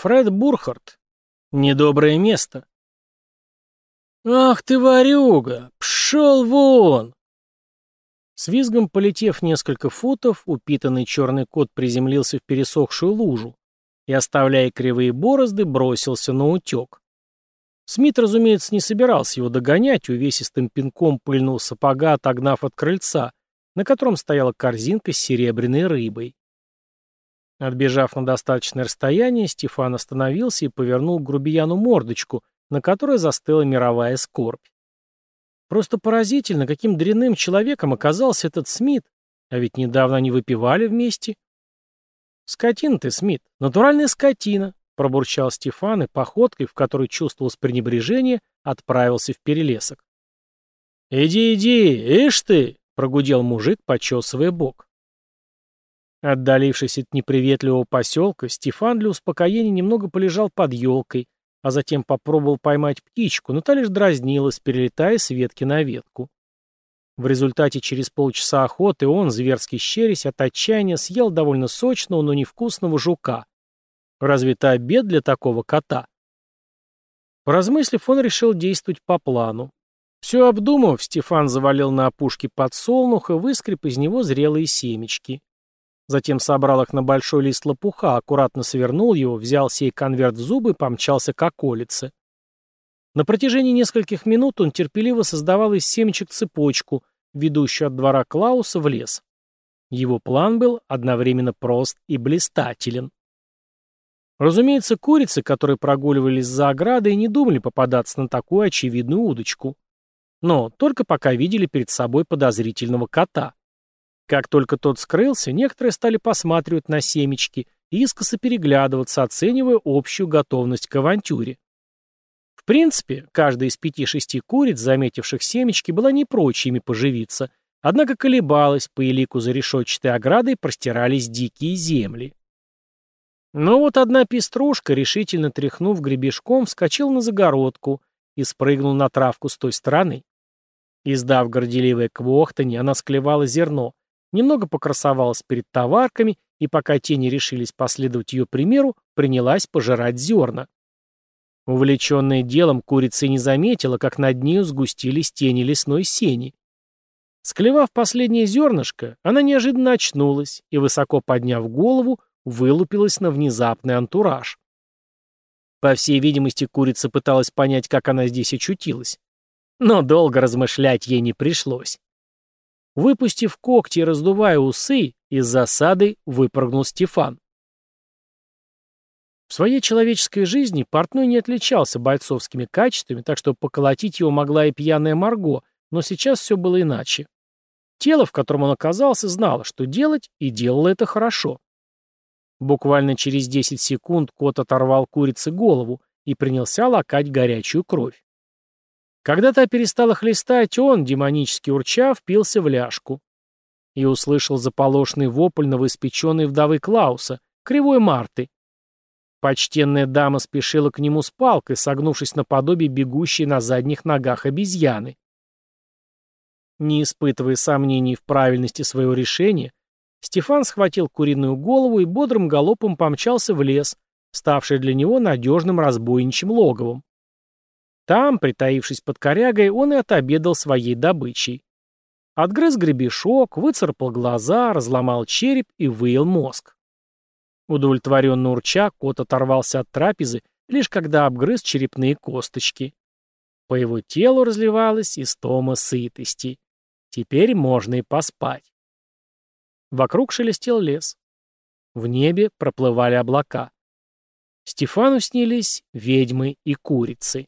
Фред Бурхард. Недоброе место. «Ах ты, ворюга! Пшел вон!» С визгом полетев несколько футов, упитанный черный кот приземлился в пересохшую лужу и, оставляя кривые борозды, бросился на утек. Смит, разумеется, не собирался его догонять, увесистым пинком пыльного сапога отогнав от крыльца, на котором стояла корзинка с серебряной рыбой. Отбежав на достаточное расстояние, Стефан остановился и повернул к грубияну мордочку, на которой застыла мировая скорбь. Просто поразительно, каким дрянным человеком оказался этот Смит, а ведь недавно они выпивали вместе. «Скотина ты, Смит, натуральная скотина», — пробурчал Стефан и походкой, в которой чувствовалось пренебрежение, отправился в перелесок. «Иди, иди, ишь ты!» — прогудел мужик, почесывая бок. Отдалившись от неприветливого поселка, Стефан для успокоения немного полежал под елкой, а затем попробовал поймать птичку, но та лишь дразнилась, перелетая с ветки на ветку. В результате через полчаса охоты он, зверски щерясь от отчаяния, съел довольно сочного, но невкусного жука. Разве это обед для такого кота? Поразмыслив, он решил действовать по плану. Все обдумав, Стефан завалил на опушке подсолнуха, выскреб из него зрелые семечки. Затем собрал их на большой лист лопуха, аккуратно свернул его, взял сей конверт в зубы и помчался к околице. На протяжении нескольких минут он терпеливо создавал из семечек цепочку, ведущую от двора Клауса в лес. Его план был одновременно прост и блистателен. Разумеется, курицы, которые прогуливались за оградой, не думали попадаться на такую очевидную удочку. Но только пока видели перед собой подозрительного кота. Как только тот скрылся, некоторые стали посматривать на семечки и искоса переглядываться, оценивая общую готовность к авантюре. В принципе, каждая из пяти-шести куриц, заметивших семечки, была не прочь ими поживиться, однако колебалась, по элику за решетчатой оградой простирались дикие земли. Но вот одна пеструшка, решительно тряхнув гребешком, вскочил на загородку и спрыгнул на травку с той стороны. Издав горделивое квохтанье, она склевала зерно, немного покрасовалась перед товарками и, пока те не решились последовать ее примеру, принялась пожирать зерна. Увлеченная делом, курица не заметила, как над нею сгустились тени лесной сени. Склевав последнее зернышко, она неожиданно очнулась и, высоко подняв голову, вылупилась на внезапный антураж. По всей видимости, курица пыталась понять, как она здесь очутилась. Но долго размышлять ей не пришлось. Выпустив когти и раздувая усы, из засады выпрыгнул Стефан. В своей человеческой жизни портной не отличался бойцовскими качествами, так что поколотить его могла и пьяная Марго, но сейчас все было иначе. Тело, в котором он оказался, знало, что делать, и делало это хорошо. Буквально через 10 секунд кот оторвал курице голову и принялся лакать горячую кровь. Когда та перестала хлестать, он, демонически урча, впился в ляжку. И услышал заполошный вопль новоиспеченной вдовы Клауса, кривой Марты. Почтенная дама спешила к нему с палкой, согнувшись наподобие бегущей на задних ногах обезьяны. Не испытывая сомнений в правильности своего решения, Стефан схватил куриную голову и бодрым галопом помчался в лес, ставший для него надежным разбойничьим логовом. Там, притаившись под корягой, он и отобедал своей добычей. Отгрыз гребешок, выцарапал глаза, разломал череп и выел мозг. Удовлетворенно урча, кот оторвался от трапезы, лишь когда обгрыз черепные косточки. По его телу разливалась истома сытости. Теперь можно и поспать. Вокруг шелестел лес. В небе проплывали облака. Стефану снились ведьмы и курицы.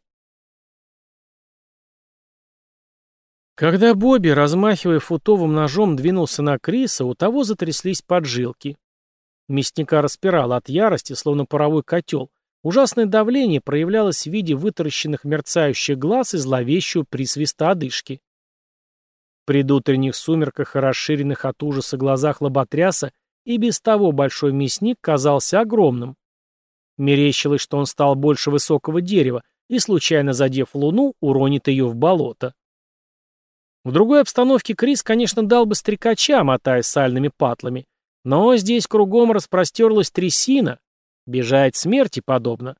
Когда Бобби, размахивая футовым ножом, двинулся на Криса, у того затряслись поджилки. Мясника распирало от ярости, словно паровой котел. Ужасное давление проявлялось в виде вытаращенных мерцающих глаз и зловещего присвиста одышки. В предутренних сумерках и расширенных от ужаса глазах лоботряса и без того большой мясник казался огромным. Мерещилось, что он стал больше высокого дерева и, случайно задев луну, уронит ее в болото. В другой обстановке Крис, конечно, дал бы стрекача, мотая сальными патлами, но здесь кругом распростерлась трясина, Бежать смерти подобно.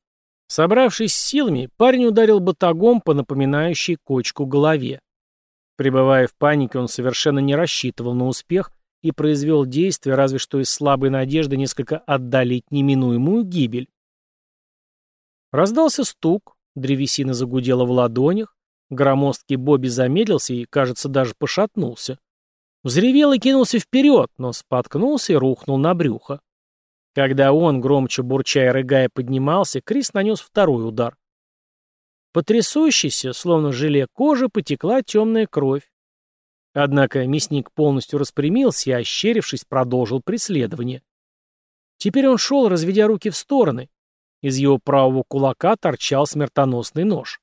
Собравшись с силами, парень ударил батагом по напоминающей кочку голове. Пребывая в панике, он совершенно не рассчитывал на успех и произвел действие, разве что из слабой надежды несколько отдалить неминуемую гибель. Раздался стук, древесина загудела в ладонях, громоздкий Бобби замедлился и, кажется, даже пошатнулся. Взревел и кинулся вперед, но споткнулся и рухнул на брюхо. Когда он, громче бурча и рыгая, поднимался, Крис нанес второй удар. Потрясущийся, словно желе кожи, потекла темная кровь. Однако мясник полностью распрямился и, ощерившись, продолжил преследование. Теперь он шел, разведя руки в стороны. Из его правого кулака торчал смертоносный нож.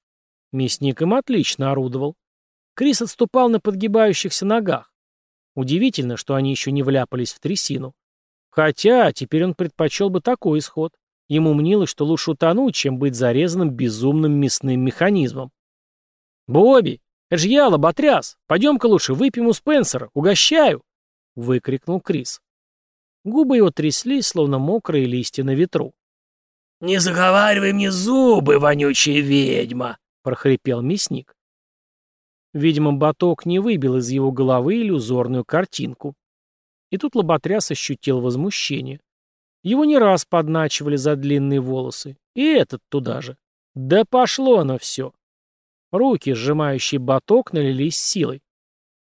Мясник им отлично орудовал. Крис отступал на подгибающихся ногах. Удивительно, что они еще не вляпались в трясину. Хотя теперь он предпочел бы такой исход. Ему мнилось, что лучше утонуть, чем быть зарезанным безумным мясным механизмом. «Бобби, это же я, лоботряс! Пойдем-ка лучше выпьем у Спенсера, угощаю!» — выкрикнул Крис. Губы его тряслись, словно мокрые листья на ветру. «Не заговаривай мне зубы, вонючая ведьма!» — прохрипел мясник. Видимо, баток не выбил из его головы иллюзорную картинку. И тут лоботряс ощутил возмущение. Его не раз подначивали за длинные волосы. И этот туда же. Да пошло оно все. Руки, сжимающие баток, налились силой.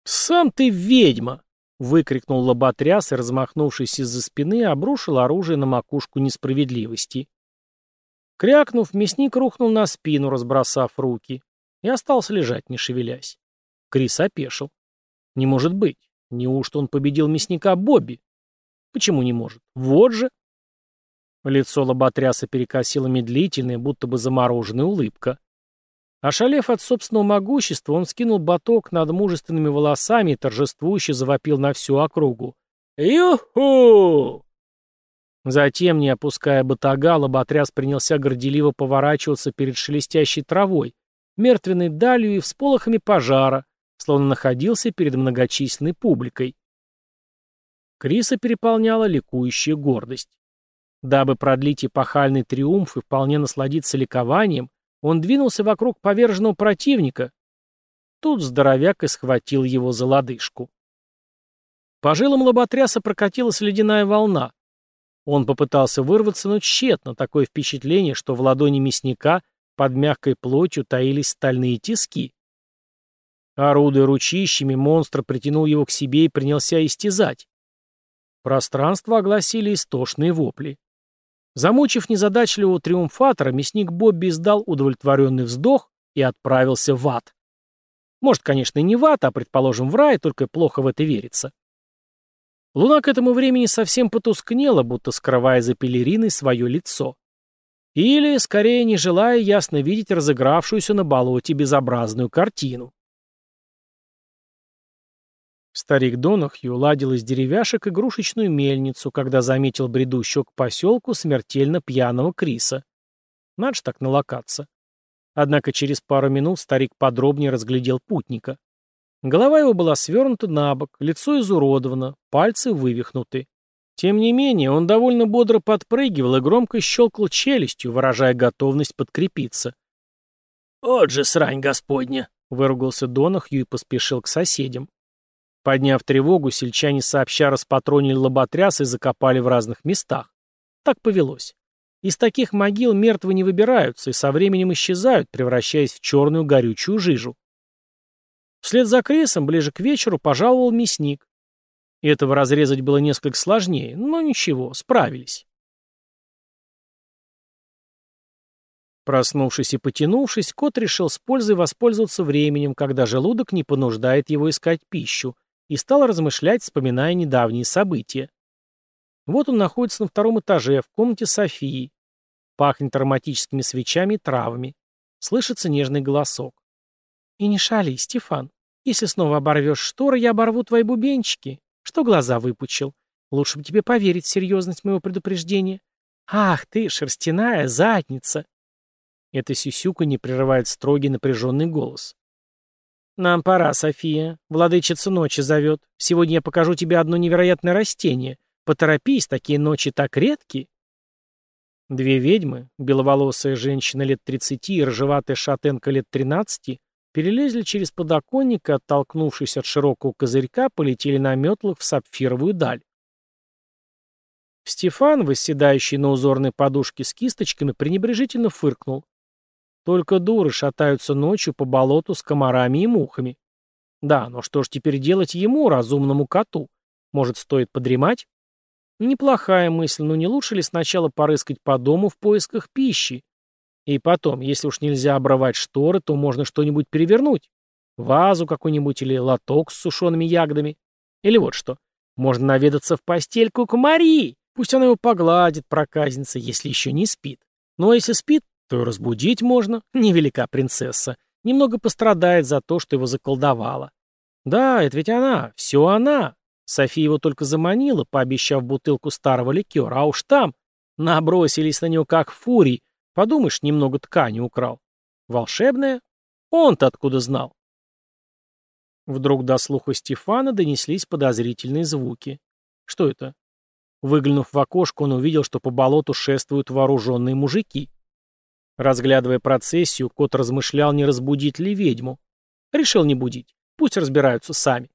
«Сам ты ведьма!» — выкрикнул лоботряс и, размахнувшись из-за спины, обрушил оружие на макушку несправедливости. Крякнув, мясник рухнул на спину, разбросав руки, и остался лежать, не шевелясь. Крис опешил. «Не может быть. Неужто он победил мясника Бобби? Почему не может? Вот же. Лицо лоботряса перекосило медлительная, будто бы замороженная улыбка. Ошалев от собственного могущества, он скинул баток над мужественными волосами и торжествующе завопил на всю округу. «Ю-ху!» Затем, не опуская батага, лоботряс принялся горделиво поворачиваться перед шелестящей травой, мертвенной далью и всполохами пожара, словно находился перед многочисленной публикой. Криса переполняла ликующая гордость. Дабы продлить эпохальный триумф и вполне насладиться ликованием, он двинулся вокруг поверженного противника. Тут здоровяк и схватил его за лодыжку. По жилам лоботряса прокатилась ледяная волна. Он попытался вырваться, но тщетно, такое впечатление, что в ладони мясника под мягкой плотью таились стальные тиски. Орудуя ручищами, монстр притянул его к себе и принялся истязать. Пространство огласили истошные вопли. Замучив незадачливого триумфатора, мясник Бобби издал удовлетворенный вздох и отправился в ад. Может, конечно, не в ад, а, предположим, в рай, только плохо в это верится. Луна к этому времени совсем потускнела, будто скрывая за пелериной свое лицо. Или, скорее, не желая ясно видеть разыгравшуюся на болоте безобразную картину. Старик Донахью ладил из деревяшек игрушечную мельницу, когда заметил бредущего к поселку смертельно пьяного Криса. Надо ж так налокаться. Однако через пару минут старик подробнее разглядел путника. Голова его была свернута на бок, лицо изуродовано, пальцы вывихнуты. Тем не менее, он довольно бодро подпрыгивал и громко щелкал челюстью, выражая готовность подкрепиться. «Вот же срань господня!» — выругался Донахью и поспешил к соседям. Подняв тревогу, сельчане сообща распатронили лоботряс и закопали в разных местах. Так повелось. Из таких могил мертвые не выбираются и со временем исчезают, превращаясь в черную горючую жижу. Вслед за Крисом ближе к вечеру пожаловал мясник. Этого разрезать было несколько сложнее, но ничего, справились. Проснувшись и потянувшись, кот решил с пользой воспользоваться временем, когда желудок не понуждает его искать пищу, и стал размышлять, вспоминая недавние события. Вот он находится на втором этаже, в комнате Софии. Пахнет ароматическими свечами и травами. Слышится нежный голосок. «И не шали, Стефан. Если снова оборвешь шторы, я оборву твои бубенчики. Что глаза выпучил? Лучше бы тебе поверить в серьезность моего предупреждения. Ах ты, шерстяная задница!» Это сюсюка не прерывает строгий напряженный голос. «Нам пора, София. Владычица ночи зовет. Сегодня я покажу тебе одно невероятное растение. Поторопись, такие ночи так редки». Две ведьмы, беловолосая женщина лет 30 и рыжеватая шатенка лет 13, перелезли через подоконник и, оттолкнувшись от широкого козырька, полетели на метлах в сапфировую даль. Стефан, восседающий на узорной подушке с кисточками, пренебрежительно фыркнул. Только дуры шатаются ночью по болоту с комарами и мухами. Да, но что ж теперь делать ему, разумному коту? Может, стоит подремать? Неплохая мысль, но не лучше ли сначала порыскать по дому в поисках пищи? И потом, если уж нельзя обрывать шторы, то можно что-нибудь перевернуть. Вазу какую-нибудь или лоток с сушеными ягодами. Или вот что. Можно наведаться в постельку к Марии. Пусть она его погладит, проказница, если еще не спит. А если спит, то и разбудить можно. Невелика принцесса. Немного пострадает за то, что его заколдовала. Да, это ведь она, все она. София его только заманила, пообещав бутылку старого ликера, а уж там набросились на него как фурий. Подумаешь, немного ткани украл. Волшебная? Он-то откуда знал? Вдруг до слуха Стефана донеслись подозрительные звуки. Что это? Выглянув в окошко, он увидел, что по болоту шествуют вооруженные мужики. Разглядывая процессию, кот размышлял, не разбудить ли ведьму. Решил не будить. Пусть разбираются сами.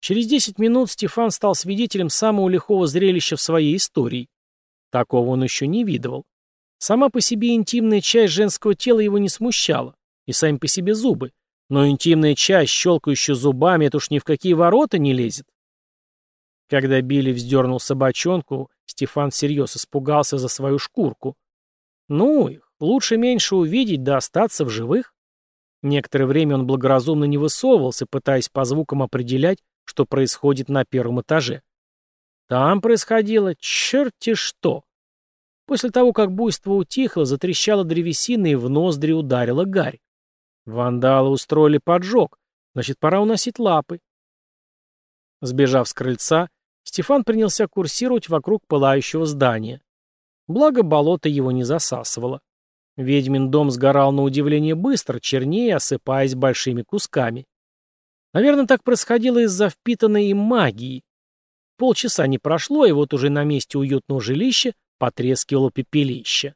Через 10 минут Стефан стал свидетелем самого лихого зрелища в своей истории. Такого он еще не видывал. Сама по себе интимная часть женского тела его не смущала, и сами по себе зубы. Но интимная часть, щелкающая зубами, это уж ни в какие ворота не лезет. Когда Билли вздернул собачонку, Стефан всерьез испугался за свою шкурку. Ну их, лучше меньше увидеть, да остаться в живых. Некоторое время он благоразумно не высовывался, пытаясь по звукам определять, что происходит на первом этаже. Там происходило черти что. После того, как буйство утихло, затрещала древесина и в ноздри ударила гарь. Вандалы устроили поджог, значит, пора уносить лапы. Сбежав с крыльца, Стефан принялся курсировать вокруг пылающего здания. Благо, болото его не засасывало. Ведьмин дом сгорал на удивление быстро, чернее, осыпаясь большими кусками. Наверное, так происходило из-за впитанной им магии. Полчаса не прошло, и вот уже на месте уютного жилища потрескивало пепелище.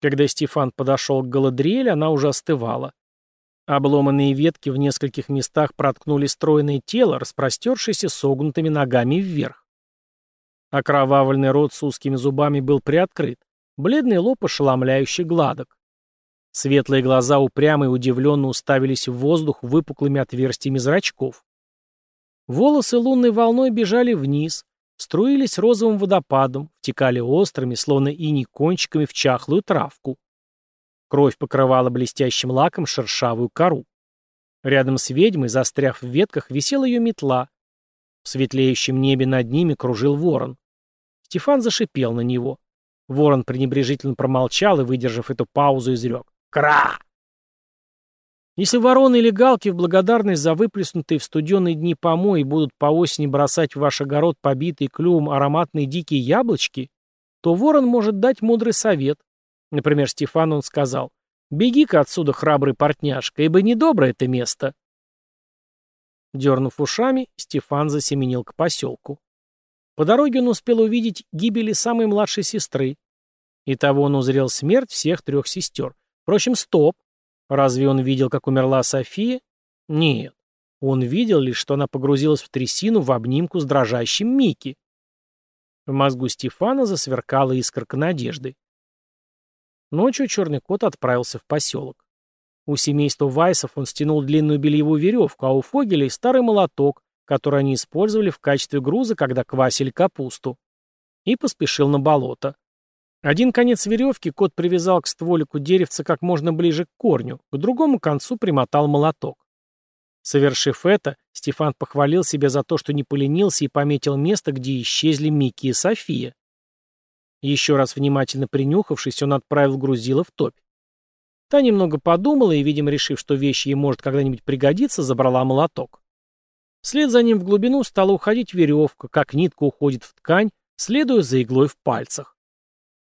Когда Стефан подошел к Галадриэль, она уже остывала. Обломанные ветки в нескольких местах проткнули стройное тело, распростершееся согнутыми ногами вверх. Окровавленный рот с узкими зубами был приоткрыт, бледный лоб ошеломляюще гладок. Светлые глаза упрямо и удивленно уставились в воздух выпуклыми отверстиями зрачков. Волосы лунной волной бежали вниз, струились розовым водопадом, втекали острыми, словно иней кончиками в чахлую травку. Кровь покрывала блестящим лаком шершавую кору. Рядом с ведьмой, застряв в ветках, висела ее метла. В светлеющем небе над ними кружил ворон. Стефан зашипел на него. Ворон пренебрежительно промолчал и, выдержав эту паузу, изрек. «Кра!» Если вороны или галки в благодарность за выплеснутые в студеные дни помои будут по осени бросать в ваш огород побитые клювом ароматные дикие яблочки, то ворон может дать мудрый совет. Например, Стефан он сказал, «Беги-ка отсюда, храбрый портняшка, ибо недоброе это место». Дернув ушами, Стефан засеменил к поселку. По дороге он успел увидеть гибели самой младшей сестры. И того он узрел смерть всех трех сестер. Впрочем, стоп. Разве он видел, как умерла София? Нет. Он видел лишь, что она погрузилась в трясину в обнимку с дрожащим Микки. В мозгу Стефана засверкала искорка надежды. Ночью черный кот отправился в поселок. У семейства Вайсов он стянул длинную бельевую веревку, а у Фогелей старый молоток, который они использовали в качестве груза, когда квасили капусту. И поспешил на болото. Один конец веревки кот привязал к стволику деревца как можно ближе к корню, к другому концу примотал молоток. Совершив это, Стефан похвалил себя за то, что не поленился и пометил место, где исчезли Микки и София. Еще раз внимательно принюхавшись, он отправил грузила в топь. Та немного подумала и, видимо, решив, что вещь ей может когда-нибудь пригодиться, забрала молоток. Вслед за ним в глубину стала уходить веревка, как нитка уходит в ткань, следуя за иглой в пальцах.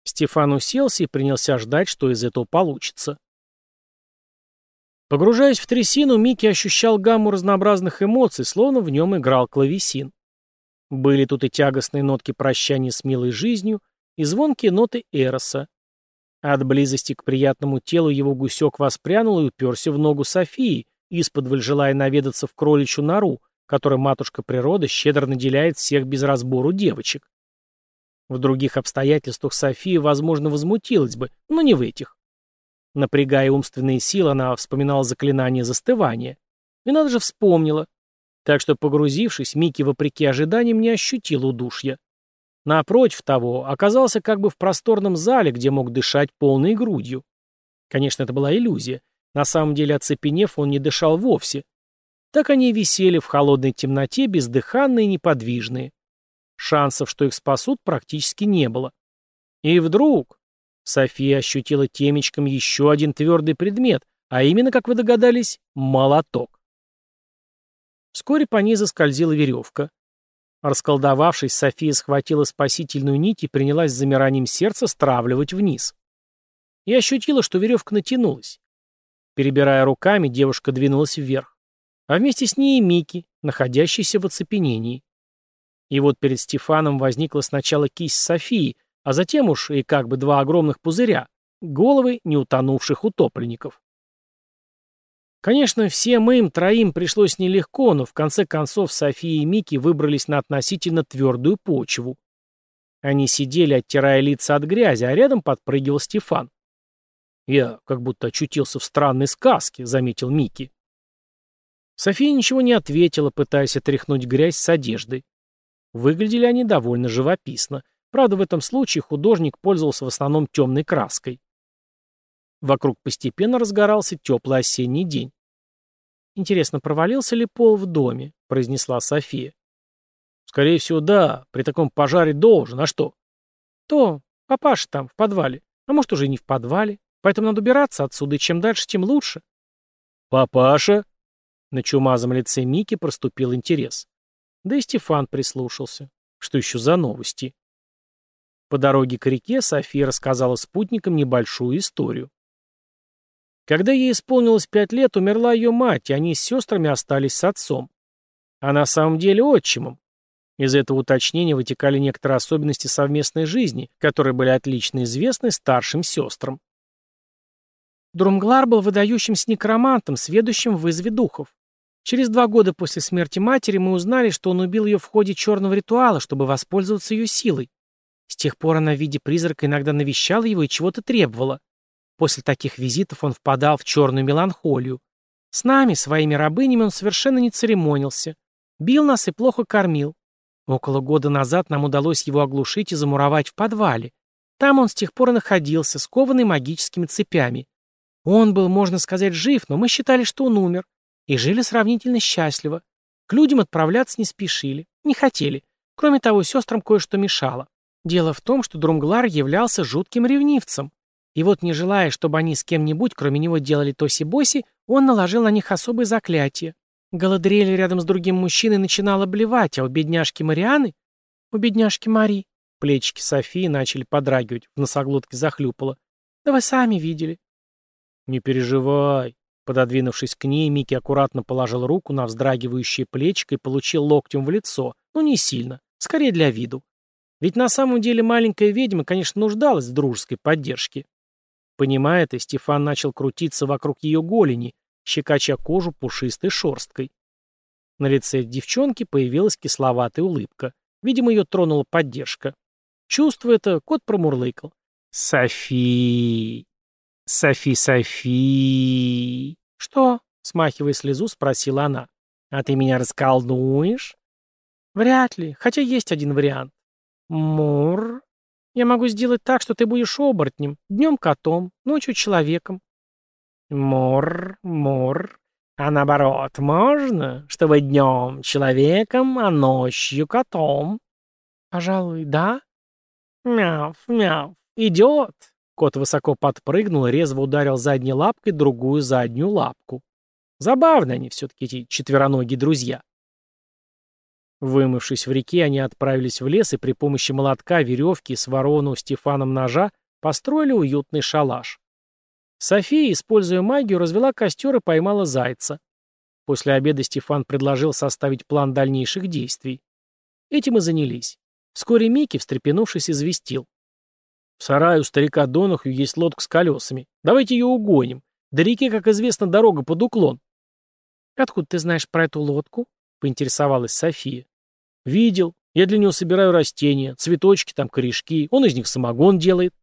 Стефан уселся и принялся ждать, что из этого получится. Погружаясь в трясину, Микки ощущал гамму разнообразных эмоций, словно в нем играл клавесин. Были тут и тягостные нотки прощания с милой жизнью, и звонкие ноты Эроса. От близости к приятному телу его гусек воспрянул и уперся в ногу Софии, исподволь желая наведаться в кроличью нору, которой матушка природа щедро наделяет всех без разбору девочек. В других обстоятельствах София, возможно, возмутилась бы, но не в этих. Напрягая умственные силы, она вспоминала заклинание застывания. И надо же вспомнила. Так что, погрузившись, Микки, вопреки ожиданиям, не ощутил удушья. Напротив того, оказался как бы в просторном зале, где мог дышать полной грудью. Конечно, это была иллюзия. На самом деле, оцепенев, он не дышал вовсе. Так они и висели в холодной темноте, бездыханные и неподвижные. Шансов, что их спасут, практически не было. И вдруг София ощутила темечком еще один твердый предмет, а именно, как вы догадались, молоток. Вскоре по ней заскользила веревка. Расколдовавшись, София схватила спасительную нить и принялась с замиранием сердца стравливать вниз. И ощутила, что веревка натянулась. Перебирая руками, девушка двинулась вверх. А вместе с ней и Мики, находящийся в оцепенении. И вот перед Стефаном возникла сначала кисть Софии, а затем уж и как бы два огромных пузыря, головы неутонувших утопленников. Конечно, всем им троим пришлось нелегко, но в конце концов София и Мики выбрались на относительно твердую почву. Они сидели, оттирая лица от грязи, а рядом подпрыгивал Стефан. «Я как будто очутился в странной сказке», — заметил Мики. София ничего не ответила, пытаясь отряхнуть грязь с одеждой. Выглядели они довольно живописно. Правда, в этом случае художник пользовался в основном темной краской. Вокруг постепенно разгорался теплый осенний день. «Интересно, провалился ли пол в доме?» — произнесла София. «Скорее всего, да. При таком пожаре должен. А что?» «То. Папаша там, в подвале. А может, уже и не в подвале. Поэтому надо убираться отсюда, и чем дальше, тем лучше». «Папаша?» На чумазом лице Мики проступил интерес. Да и Стефан прислушался. Что еще за новости? По дороге к реке София рассказала спутникам небольшую историю. Когда ей исполнилось пять лет, умерла ее мать, и они с сестрами остались с отцом. А на самом деле отчимом. Из этого уточнения вытекали некоторые особенности совместной жизни, которые были отлично известны старшим сестрам. Друмглар был выдающимся некромантом, сведущим в вызове духов. Через два года после смерти матери мы узнали, что он убил ее в ходе черного ритуала, чтобы воспользоваться ее силой. С тех пор она в виде призрака иногда навещала его и чего-то требовала. После таких визитов он впадал в черную меланхолию. С нами, своими рабынями, он совершенно не церемонился. Бил нас и плохо кормил. Около года назад нам удалось его оглушить и замуровать в подвале. Там он с тех пор находился, скованный магическими цепями. Он был, можно сказать, жив, но мы считали, что он умер, и жили сравнительно счастливо. К людям отправляться не спешили, не хотели. Кроме того, сестрам кое-что мешало. Дело в том, что Друмглар являлся жутким ревнивцем. И вот, не желая, чтобы они с кем-нибудь, кроме него, делали тоси-боси, он наложил на них особое заклятие. Галадриэль рядом с другим мужчиной начинала блевать, а у бедняжки Марианы... У бедняжки Мари... Плечики Софии начали подрагивать, в носоглотке захлюпало. Да вы сами видели. Не переживай, Пододвинувшись к ней, Микки аккуратно положил руку на вздрагивающее плечико и получил локтем в лицо, но не сильно, скорее для виду. Ведь на самом деле маленькая ведьма, конечно, нуждалась в дружеской поддержке. Понимая это, Стефан начал крутиться вокруг ее голени, щекоча кожу пушистой шерсткой. На лице девчонки появилась кисловатая улыбка. Видимо, ее тронула поддержка. Чувство это, кот промурлыкал. «Софи! Софи, Софи!» «Что?» — смахивая слезу, спросила она. «А ты меня расколдуешь?» «Вряд ли, хотя есть один вариант». «Мур...» «Я могу сделать так, что ты будешь оборотнем, днем котом, ночью человеком». «Мур, мур...» А наоборот, можно, чтобы днем человеком, а ночью котом? Пожалуй, да. Мяв, мяв, идет. Кот высоко подпрыгнул и резво ударил задней лапкой другую заднюю лапку. Забавно они все-таки, эти четвероногие друзья. Вымывшись в реке, они отправились в лес и при помощи молотка, веревки и сворованного Стефаном ножа построили уютный шалаш. София, используя магию, развела костер и поймала зайца. После обеда Стефан предложил составить план дальнейших действий. Этим и занялись. Вскоре Микки, встрепенувшись, известил. В сарае у старика Донахью есть лодка с колесами. Давайте ее угоним. До реки, как известно, дорога под уклон. Откуда ты знаешь про эту лодку? Поинтересовалась София. Видел. Я для него собираю растения, цветочки, там корешки. Он из них самогон делает.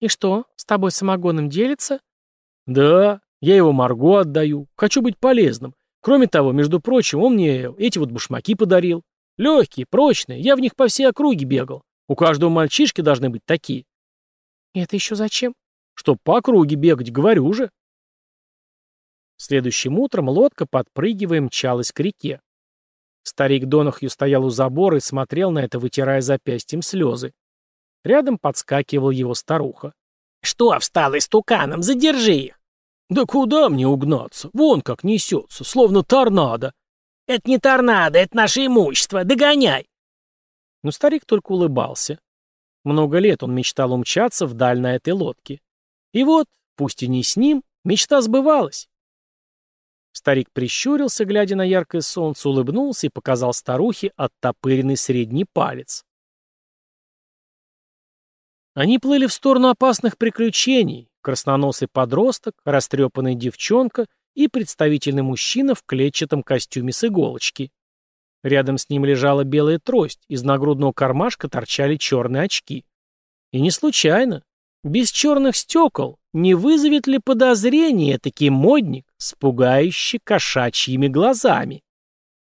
И что, с тобой самогоном делится? Да, я его Марго отдаю. Хочу быть полезным. Кроме того, между прочим, он мне эти вот башмаки подарил. Легкие, прочные, я в них по всей округе бегал. У каждого мальчишки должны быть такие. Это еще зачем? Чтоб по округе бегать, говорю же. Следующим утром лодка, подпрыгивая, мчалась к реке. Старик Донахью стоял у забора и смотрел на это, вытирая запястьем слезы. Рядом подскакивал его старуха. «Что встал истуканом? Задержи их!» «Да куда мне угнаться? Вон как несется, словно торнадо!» «Это не торнадо, это наше имущество. Догоняй!» Но старик только улыбался. Много лет он мечтал умчаться вдаль на этой лодке. И вот, пусть и не с ним, мечта сбывалась. Старик прищурился, глядя на яркое солнце, улыбнулся и показал старухе оттопыренный средний палец. Они плыли в сторону опасных приключений. Красноносый подросток, растрепанная девчонка и представительный мужчина в клетчатом костюме с иголочки. Рядом с ним лежала белая трость, из нагрудного кармашка торчали черные очки. И не случайно. Без черных стекол не вызовет ли подозрение таки модник с пугающе кошачьими глазами?